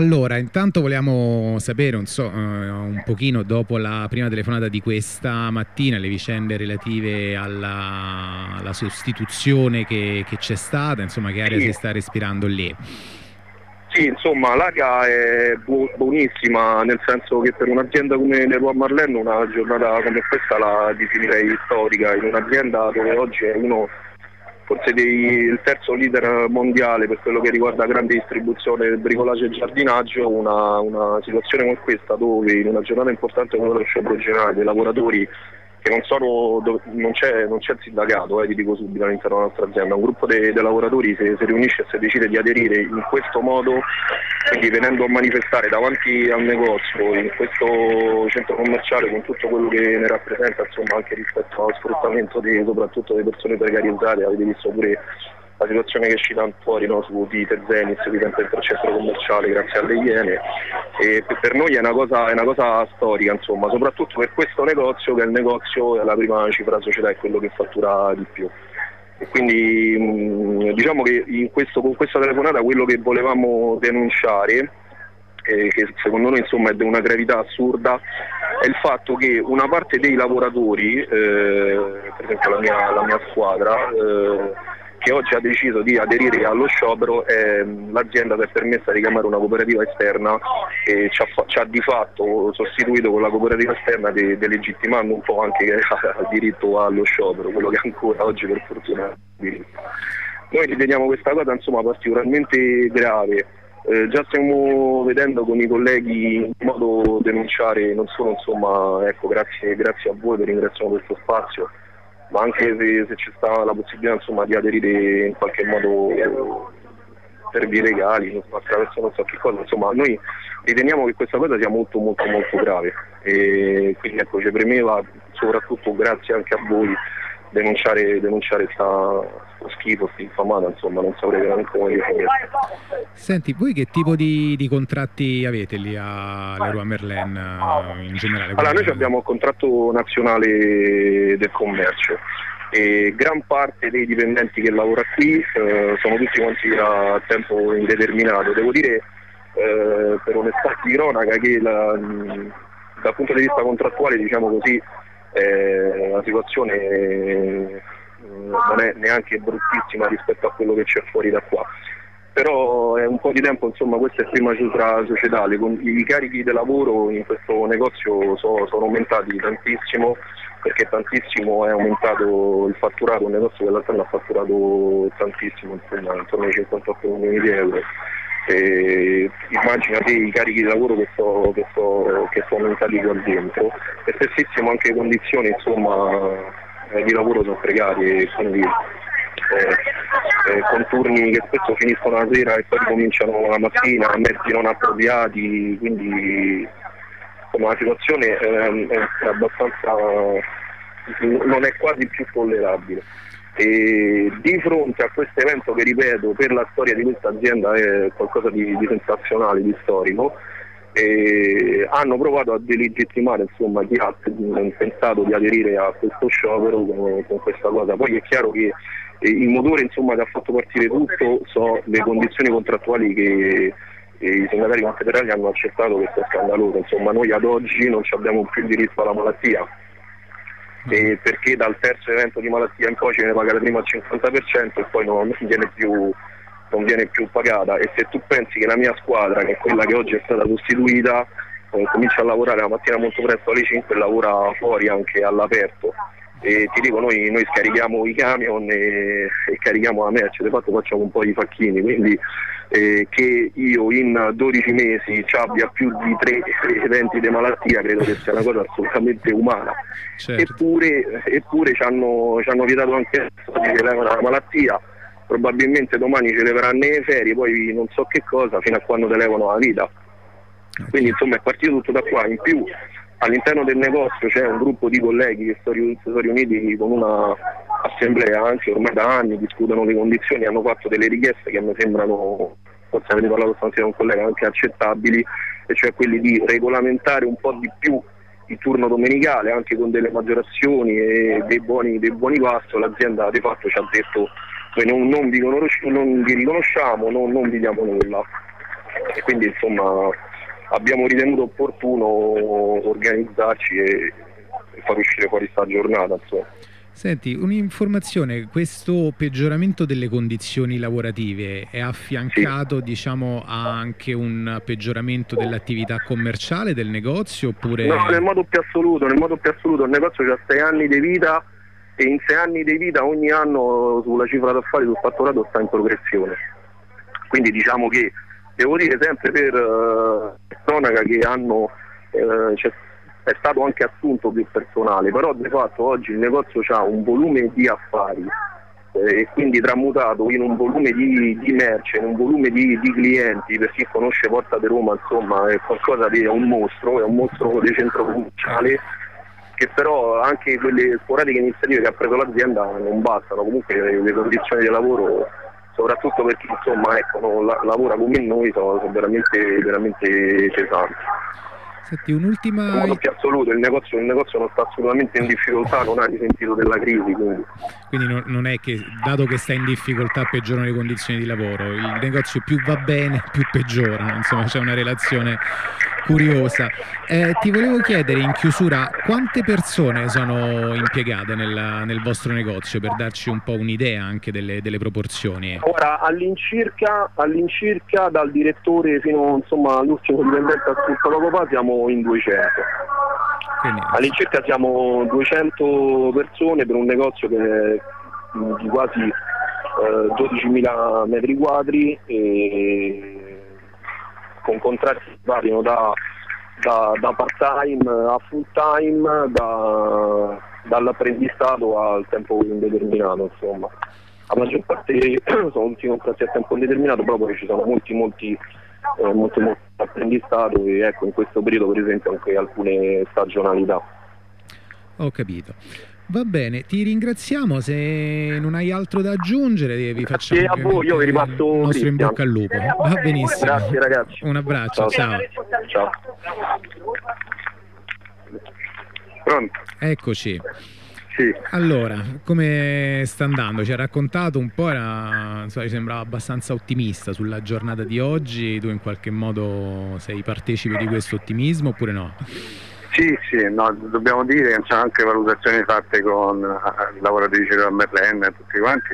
allora, intanto vogliamo sapere un, so, uh, un pochino dopo la prima telefonata di questa mattina le vicende relative alla, alla sostituzione che, c'è stata, insomma che aria sì. si sta respirando lì. Sì, insomma, l'aria è bu- buonissima, nel senso che per un'azienda come Leroy Marlene una giornata come questa la definirei storica, in un'azienda dove oggi è uno forse dei, il terzo leader mondiale per quello che riguarda grande distribuzione, bricolaggio e giardinaggio, una, una situazione come questa dove in una giornata importante come lo sciopero generale dei lavoratori che non, sono, non, c'è, non c'è il sindacato, eh, ti dico subito all'interno della nostra azienda, un gruppo dei lavoratori si, si riunisce e si decide di aderire in questo modo, quindi venendo a manifestare davanti al negozio, in questo centro commerciale con tutto quello che ne rappresenta, insomma anche rispetto allo sfruttamento di, soprattutto delle persone precarizzate, avete visto pure la situazione che ci danno fuori no, su Dite, Zenith, qui dentro il centro commerciale grazie alle Iene e per noi è una cosa, è una cosa storica insomma, soprattutto per questo negozio che è il negozio, è la prima cifra società, è quello che fattura di più. E quindi mh, diciamo che questo, con questa telefonata quello che volevamo denunciare eh, che secondo noi insomma, è di una gravità assurda, è il fatto che una parte dei lavoratori, eh, per esempio la mia, la mia squadra, eh, che oggi ha deciso di aderire allo sciopero e l'azienda si è permessa di chiamare una cooperativa esterna e ci ha, ci ha di fatto sostituito con la cooperativa esterna de, delegittimando un po' anche il diritto allo sciopero, quello che ancora oggi per fortuna è diritto. Noi riteniamo questa cosa insomma, particolarmente grave. Eh, già stiamo vedendo con i colleghi in modo denunciare non solo insomma, ecco, grazie, grazie a voi per ringraziamo questo spazio ma anche se, se ci sta la possibilità insomma, di aderire in qualche modo per vie legali, attraverso non so che cosa, insomma noi riteniamo che questa cosa sia molto molto molto grave. E quindi ecco ci premeva soprattutto grazie anche a voi denunciare, denunciare sta, schifo, sta infamata, insomma non saprei veramente come definire. Senti, voi che tipo di, di contratti avete lì a Leroy Merlin eh, in generale? Allora noi abbiamo il contratto nazionale del commercio e gran parte dei dipendenti che lavora qui eh, sono tutti quanti a tempo indeterminato. Devo dire eh, per onestà di cronaca che la, dal punto di vista contrattuale diciamo così eh, la situazione eh, non è neanche bruttissima rispetto a quello che c'è fuori da qua. Però è un po' di tempo insomma questa è prima cifra societale. I carichi di lavoro in questo negozio so, sono aumentati tantissimo perché tantissimo è aumentato il fatturato. Un negozio che l'altro ha fatturato tantissimo insomma, intorno ai 58 milioni di euro e immaginate i carichi di lavoro che, so, che, so, che sono aumentati qua dentro e stessissimo anche le condizioni insomma, eh, di lavoro sono precarie quindi eh, eh, con turni che spesso finiscono la sera e poi cominciano la mattina, mezzi non appropriati, quindi insomma, la situazione eh, è abbastanza non è quasi più tollerabile. E di fronte a questo evento che ripeto per la storia di questa azienda è qualcosa di, di sensazionale, di storico, hanno provato a delegittimare insomma, chi ha pensato di aderire a questo sciopero con, con questa cosa. Poi è chiaro che il motore insomma, che ha fatto partire tutto sono le condizioni contrattuali che i sindacati confederali hanno accettato questo scandaloso. Insomma, noi ad oggi non abbiamo più il diritto alla malattia e perché dal terzo evento di malattia in poi ci viene pagata prima al 50% e poi non viene, più, non viene più pagata. E se tu pensi che la mia squadra, che è quella che oggi è stata sostituita, eh, comincia a lavorare la mattina molto presto alle 5 e lavora fuori anche all'aperto e ti dico noi, noi scarichiamo i camion e, e, carichiamo la merce, di fatto facciamo un po' di facchini, quindi eh, che io in 12 mesi ci abbia più di 3 eventi di malattia credo che sia una cosa assolutamente umana. Certo. Eppure, eppure ci, hanno, ci hanno vietato anche di che levano la malattia, probabilmente domani ci leveranno le ferie, poi non so che cosa, fino a quando te levano la vita. Quindi insomma è partito tutto da qua, in più all'interno del negozio c'è un gruppo di colleghi che si sono riuniti con una assemblea anche ormai da anni, discutono le condizioni, hanno fatto delle richieste che mi sembrano, forse avete parlato stamattina con un collega, anche accettabili, e cioè quelli di regolamentare un po' di più il turno domenicale anche con delle maggiorazioni e dei buoni, dei buoni pasto, l'azienda di fatto ci ha detto noi non, non vi, riconosciamo, non, non vi diamo nulla. E quindi insomma abbiamo ritenuto opportuno organizzarci e, e far uscire fuori questa giornata. Insomma. Senti, un'informazione, questo peggioramento delle condizioni lavorative è affiancato sì. diciamo, a anche un peggioramento dell'attività commerciale del negozio? Oppure... No, nel modo più assoluto, nel modo più assoluto, il negozio ha sei anni di vita e in sei anni di vita ogni anno sulla cifra d'affari sul fatturato sta in progressione. Quindi diciamo che devo dire sempre per uh, cronaca che hanno uh, è stato anche assunto più personale, però di fatto oggi il negozio ha un volume di affari eh, e quindi tramutato in un volume di, di merce, in un volume di, di, clienti, per chi conosce Porta di Roma insomma è qualcosa di è un mostro, è un mostro di centro commerciale che però anche quelle sporadiche iniziative che ha preso l'azienda non bastano, comunque le, le condizioni di lavoro soprattutto per chi insomma ecco, la, lavora come noi sono, sono veramente, veramente pesanti. Senti, un'ultima... In modo più assoluto, il negozio, il negozio, non sta assolutamente in difficoltà, non ha risentito della crisi. Quindi, quindi non è che, dato che sta in difficoltà, peggiorano le condizioni di lavoro, il negozio più va bene, più peggiora, insomma c'è una relazione curiosa. Eh, ti volevo chiedere in chiusura quante persone sono impiegate nel, nel vostro negozio per darci un po' un'idea anche delle, delle proporzioni. Ora all'incirca, all'incirca dal direttore fino insomma, all'ultimo dipendente assunto poco fa siamo in 200. Quindi, all'incirca siamo 200 persone per un negozio che è di quasi eh, 12.000 metri quadri e con contratti che variano da, da, da part time a full time, da, dall'apprendistato al tempo indeterminato insomma. La maggior parte sono tutti contratti a tempo indeterminato, però poi ci sono molti molti eh, molto, molto apprendistato e ecco in questo periodo per esempio anche alcune stagionalità. Ho capito. Va bene, ti ringraziamo. Se non hai altro da aggiungere, vi facciamo a voi, io vi ripasso il nostro in bocca al lupo. Va benissimo. Grazie ragazzi. Un abbraccio, ciao. Ciao. ciao. Pronto? Eccoci. Sì. Allora, come sta andando? Ci ha raccontato un po', era, so, sembrava abbastanza ottimista sulla giornata di oggi, tu in qualche modo sei partecipe di questo ottimismo oppure no? Sì, sì, no, dobbiamo dire che c'è anche valutazioni fatte con uh, lavoratrici della Merlin e tutti quanti.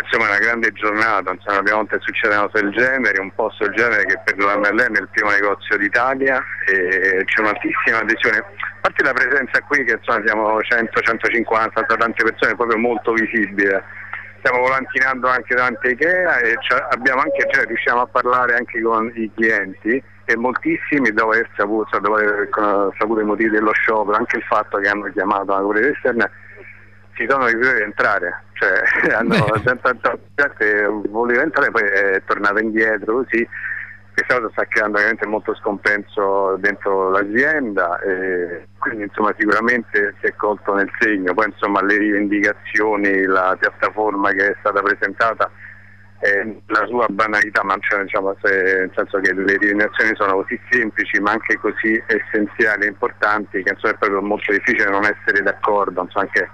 Insomma è una grande giornata, insomma, la prima volta che succede una cosa del genere, un posto del genere che per la Merlin è il primo negozio d'Italia e c'è un'altissima adesione. A parte la presenza qui che insomma siamo 100-150, tante persone proprio molto visibile. Stiamo volantinando anche davanti a Ikea e abbiamo anche, cioè, riusciamo a parlare anche con i clienti e moltissimi dopo aver saputo, dopo aver saputo i motivi dello sciopero, anche il fatto che hanno chiamato la Corriere Esterna, si sono rifiutati di entrare, cioè hanno tanta gente voleva entrare poi è tornata indietro così. Questa cosa sta creando veramente molto scompenso dentro l'azienda e quindi insomma sicuramente si è colto nel segno, poi insomma le rivendicazioni, la piattaforma che è stata presentata eh, la sua banalità, ma cioè, diciamo, se, nel senso che le rivendicazioni sono così semplici ma anche così essenziali e importanti che insomma, è proprio molto difficile non essere d'accordo, insomma, anche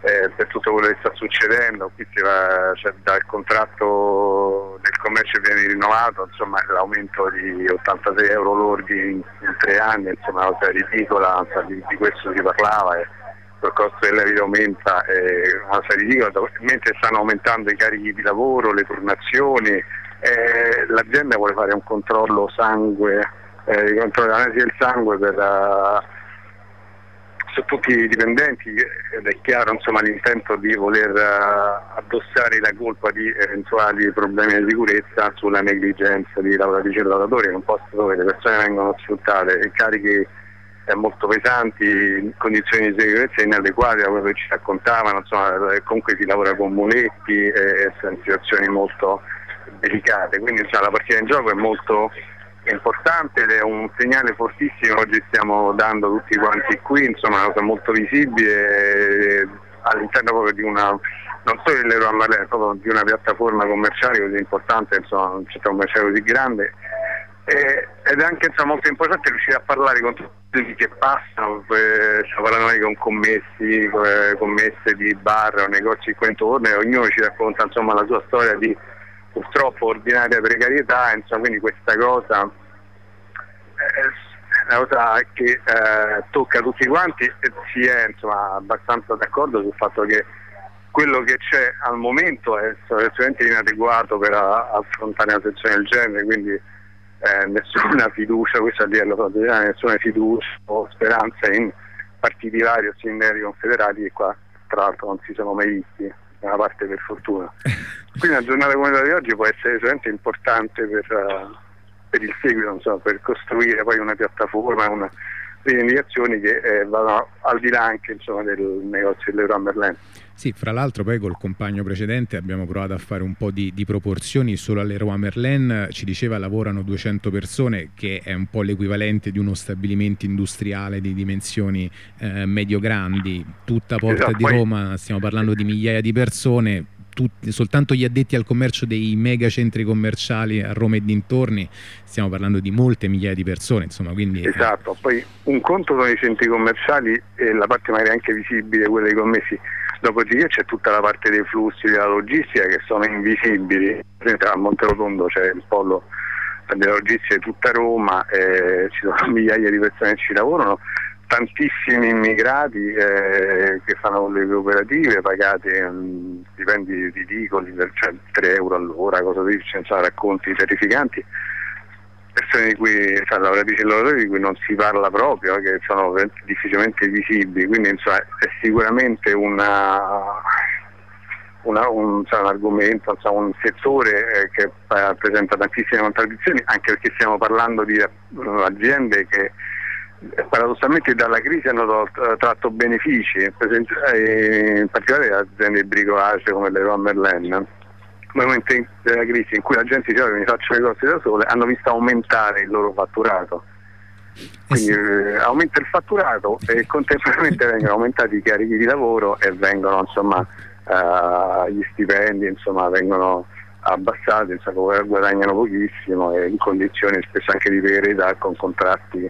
eh, per tutto quello che sta succedendo, qui si va, cioè, dal contratto del commercio viene rinnovato, insomma, l'aumento di 86 euro lordi in, in tre anni, insomma, una cosa ridicola, di, di questo si parlava. Eh il costo della vita aumenta, eh, una serie di cose, mentre stanno aumentando i carichi di lavoro, le turnazioni, eh, l'azienda vuole fare un controllo sangue, eh, controllo dell'analisi del sangue per, uh, su tutti i dipendenti ed è chiaro insomma, l'intento di voler uh, addossare la colpa di eventuali problemi di sicurezza sulla negligenza di lavoratrici e lavoratori in un posto dove le persone vengono sfruttate e carichi molto pesanti, condizioni di sicurezza inadeguate a quello che ci raccontavano, insomma, comunque si lavora con muletti e, e situazioni molto delicate, quindi insomma, la partita in gioco è molto importante ed è un segnale fortissimo oggi stiamo dando tutti quanti qui, insomma una cosa molto visibile all'interno proprio di una non solo dell'Euro Marlene, proprio di una piattaforma commerciale così importante, insomma un città commerciale così grande eh, ed è anche insomma, molto importante riuscire a parlare con tutti che passano, eh, parlando con commessi, eh, commesse di bar o negozi qua intorno e ognuno ci racconta insomma, la sua storia di purtroppo ordinaria precarietà, insomma, quindi questa cosa è una cosa che eh, tocca tutti quanti e si è insomma, abbastanza d'accordo sul fatto che quello che c'è al momento è assolutamente inadeguato per affrontare una situazione del genere, quindi eh, nessuna fiducia, questo a livello quotidiano, nessuna fiducia o speranza in partiti vari o sindacati confederati che qua tra l'altro non si sono mai visti, da una parte per fortuna. Quindi la giornata come quella di oggi può essere veramente importante per, uh, per il seguito, so, per costruire poi una piattaforma, una rivendicazioni che eh, vanno al di là anche insomma, del negozio dell'Euro Merlin. Sì, fra l'altro poi col compagno precedente abbiamo provato a fare un po' di, di proporzioni, solo all'Eroa Merlin. Ci diceva lavorano 200 persone che è un po' l'equivalente di uno stabilimento industriale di dimensioni eh, medio-grandi, tutta Porta esatto, di Roma, stiamo parlando di migliaia di persone, tutti, soltanto gli addetti al commercio dei mega centri commerciali a Roma e dintorni, stiamo parlando di molte migliaia di persone. Insomma, quindi, esatto, poi un conto sono i centri commerciali e la parte magari anche visibile, quella dei commessi, dopodiché c'è tutta la parte dei flussi della logistica che sono invisibili. A Monterotondo c'è il polo della logistica di tutta Roma, eh, ci sono migliaia di persone che ci lavorano tantissimi immigrati eh, che fanno le cooperative pagate um, stipendi ridicoli, cioè 3 euro all'ora, cosa di senza racconti terrificanti, persone di cui, cioè, lavoratrici e lavoratori di cui non si parla proprio, eh, che sono difficilmente visibili, quindi insomma, è sicuramente una, una, un, cioè, un, argomento, cioè, un settore eh, che eh, presenta tantissime contraddizioni, anche perché stiamo parlando di uh, aziende che paradossalmente dalla crisi hanno tratto benefici, eh, in particolare aziende di bricolage come le Leroy Merlin. Nel momento della crisi in cui la gente diceva che mi faccio le cose da sole, hanno visto aumentare il loro fatturato. Quindi eh, aumenta il fatturato e contemporaneamente vengono aumentati i carichi di lavoro e vengono insomma uh, gli stipendi insomma, vengono abbassati, insomma, guadagnano pochissimo e in condizioni spesso anche di precarietà con contratti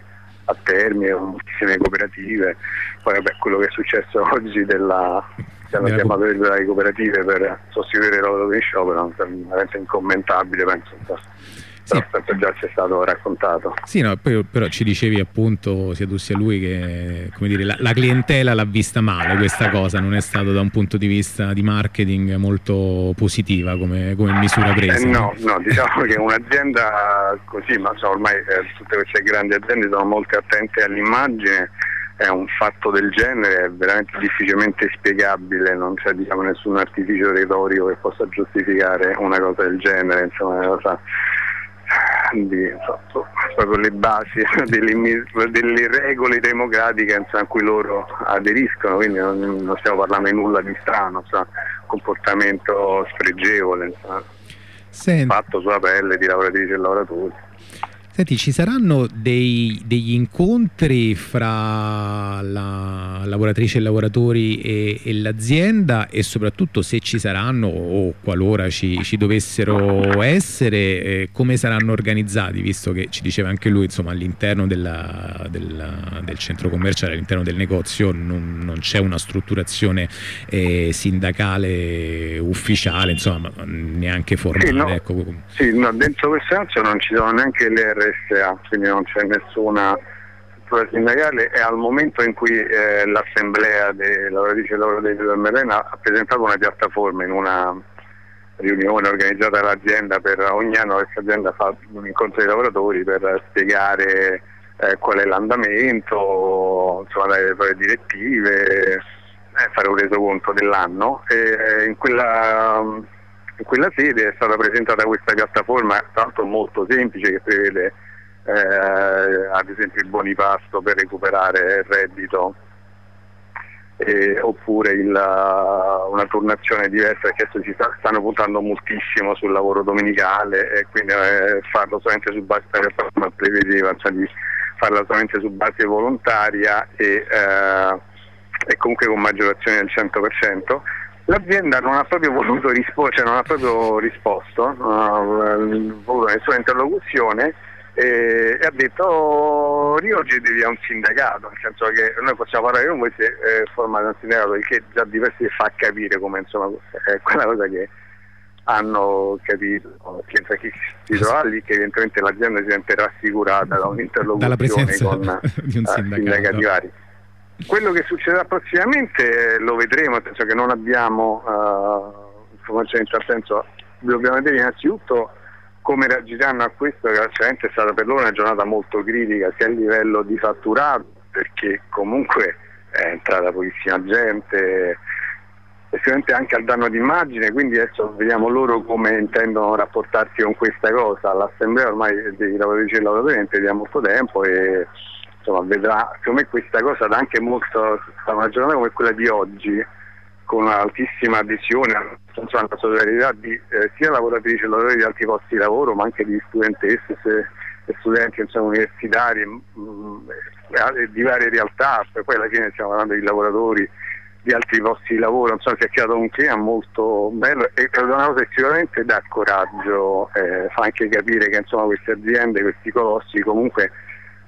a termine, moltissime cooperative, poi vabbè, quello che è successo oggi della, che hanno chiamato le cooperative per sostituire i lavoratori in sciopero, è veramente incommentabile penso sì. però già ci è stato raccontato. Sì, no, poi, però ci dicevi appunto sia tu sia lui che dire, la, la, clientela l'ha vista male questa cosa, non è stato da un punto di vista di marketing molto positiva come, come misura presa. Eh, no, no, diciamo che un'azienda così, ma so, ormai eh, tutte queste grandi aziende sono molto attente all'immagine è un fatto del genere è veramente difficilmente spiegabile, non c'è diciamo, nessun artificio retorico che possa giustificare una cosa del genere, insomma, è una cosa di, so, proprio le basi delle, delle regole democratiche a cui loro aderiscono, quindi non, non, stiamo parlando di nulla di strano, so, comportamento spregevole, so, fatto sulla pelle di lavoratrici e lavoratori. Senti, ci saranno dei, degli incontri fra la lavoratrice e i lavoratori e, e l'azienda e soprattutto se ci saranno o qualora ci, ci dovessero essere, eh, come saranno organizzati, visto che ci diceva anche lui, insomma, all'interno del centro commerciale, all'interno del negozio non, non c'è una strutturazione eh, sindacale ufficiale, insomma, neanche formale. Sì, no, ecco. sì no, dentro questo negozio non ci sono neanche le RS RSA, quindi non c'è nessuna struttura sindacale e al momento in cui eh, l'assemblea dei lavoratrici e lavoratori del Merena ha presentato una piattaforma in una riunione organizzata dall'azienda per ogni anno questa azienda fa un incontro dei lavoratori per spiegare eh, qual è l'andamento, insomma le proprie direttive, eh, fare un resoconto dell'anno. E in quella, in quella sede è stata presentata questa piattaforma, l'altro molto semplice, che prevede eh, ad esempio il bonipasto per recuperare il reddito eh, oppure il, una turnazione diversa perché adesso si sta, stanno puntando moltissimo sul lavoro domenicale e quindi eh, farlo solamente su base prevedeva cioè di farla solamente su base volontaria e, eh, e comunque con maggiorazione del 100%. L'azienda non ha proprio voluto rispondere, cioè non ha proprio risposto, non ha voluto nessuna interlocuzione e, e ha detto oh, rioggetevi a un sindacato, nel senso che noi possiamo parlare con voi se eh, formate un sindacato, il che già di per sé fa capire come insomma è quella cosa che hanno capito che chi si trova lì che evidentemente l'azienda si sente rassicurata da un'interlocuzione con di un uh, sindacati vari. Quello che succederà prossimamente lo vedremo, nel senso che non abbiamo uh, informazioni in tal senso, dobbiamo vedere innanzitutto come reagiranno a questo, che sicuramente è stata per loro una giornata molto critica sia a livello di fatturato, perché comunque è entrata pochissima gente, e sicuramente anche al danno d'immagine, quindi adesso vediamo loro come intendono rapportarsi con questa cosa. L'assemblea ormai dei lavoratrici e lavoratori è da molto tempo e insomma, vedrà, secondo me questa cosa dà anche molto, una giornata come quella di oggi, con un'altissima adesione, insomma, una solidarietà di eh, sia lavoratrici e lavoratori di altri posti di lavoro, ma anche di studentesse e studenti insomma, universitari mh, mm, di varie realtà, poi alla fine stiamo parlando di lavoratori di altri posti di lavoro, insomma si è creato un clima molto bello e è una cosa che sicuramente dà coraggio, eh, fa anche capire che insomma, queste aziende, questi colossi comunque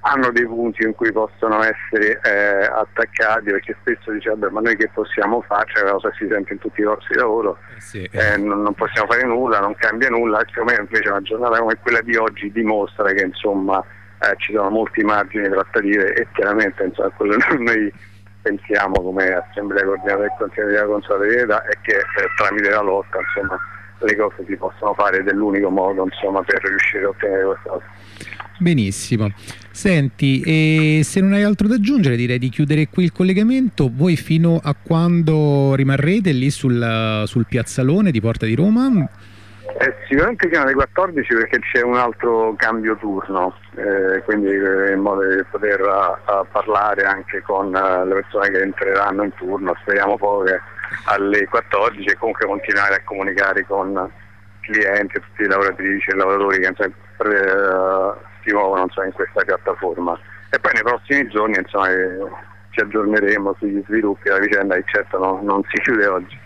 hanno dei punti in cui possono essere eh, attaccati perché spesso vabbè ma noi che possiamo fare, cioè la cosa si sente in tutti i posti di lavoro, eh sì. eh, non, non, possiamo fare nulla, non cambia nulla, secondo me invece una giornata come quella di oggi dimostra che insomma eh, ci sono molti margini trattative e chiaramente insomma, quello che noi pensiamo come Assemblea Coordinata del Consiglio della Consolidarietà è che eh, tramite la lotta insomma, le cose si possono fare ed è l'unico modo insomma, per riuscire a ottenere questa cosa. Benissimo. Senti, se non hai altro da aggiungere direi di chiudere qui il collegamento. Voi fino a quando rimarrete lì sul, sul piazzalone di Porta di Roma? Eh, sicuramente fino alle 14 perché c'è un altro cambio turno, eh, quindi eh, in modo di poter uh, parlare anche con uh, le persone che entreranno in turno, speriamo poi che alle 14 e comunque continuare a comunicare con clienti, tutti i lavoratrici e lavoratori che sempre, uh, si muovono insomma, in questa piattaforma. E poi nei prossimi giorni insomma, ci aggiorneremo sugli sviluppi della vicenda che certo no, non si chiude oggi.